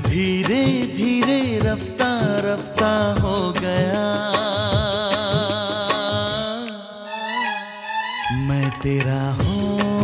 धीरे धीरे रफ्ता रफ्ता हो गया। मैं तेरा हो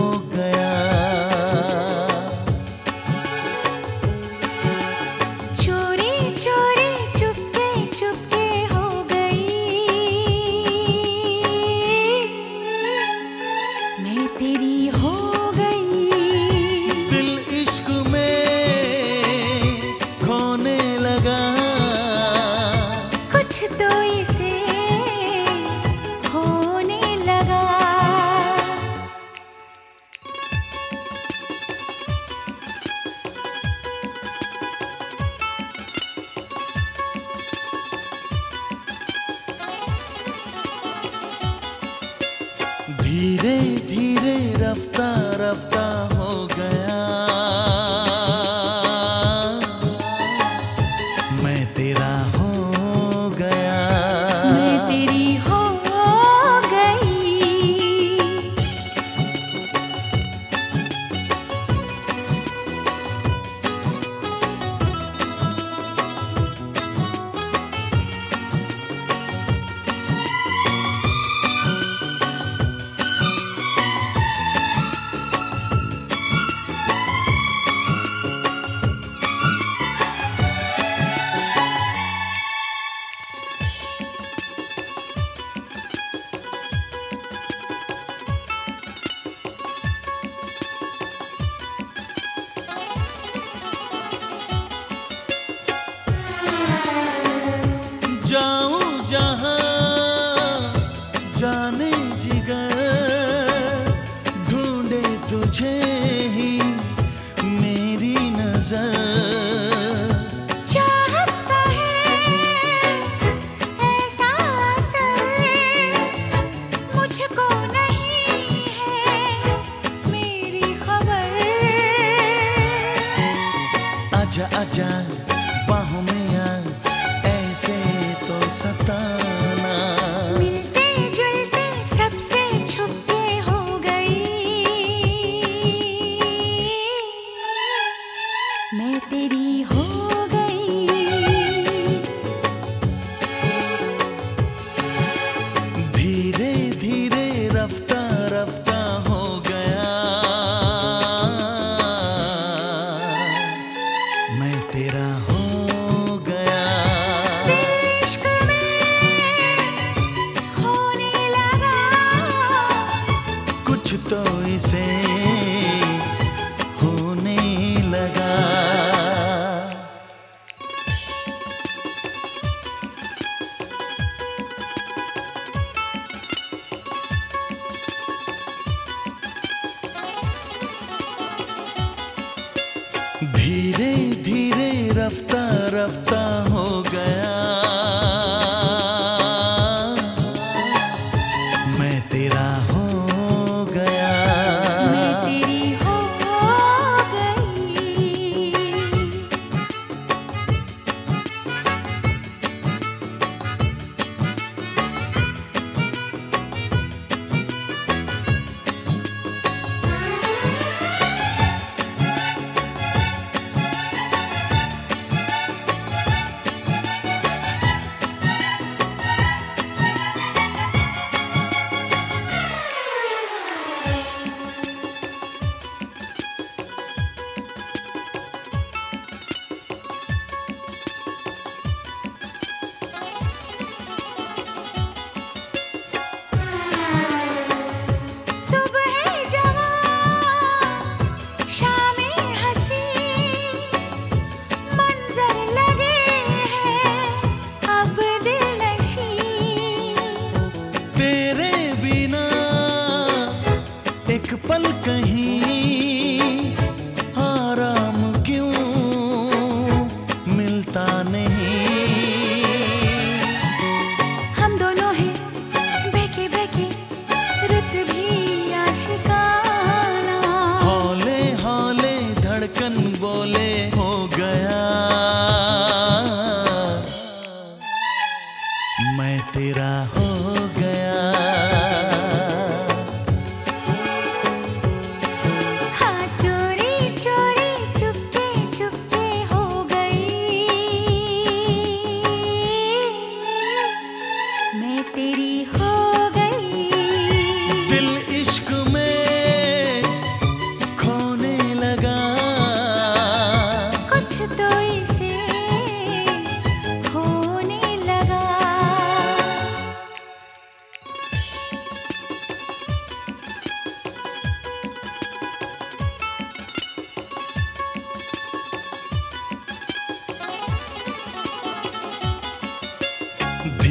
धीरे धीरे रफ्ता रफ्ता हो गया। जाऊँ जहाँ जाने जिगर ढूंढे तुझे ही मेरी नज़र। चाहता है ऐसा मुझको नहीं है मेरी खबर। आजा आजा। कुछ तो इसे होने लगा। धीरे धीरे रफ्ता रफ्ता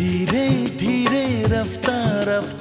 धीरे धीरे रफ्ता रफ्ता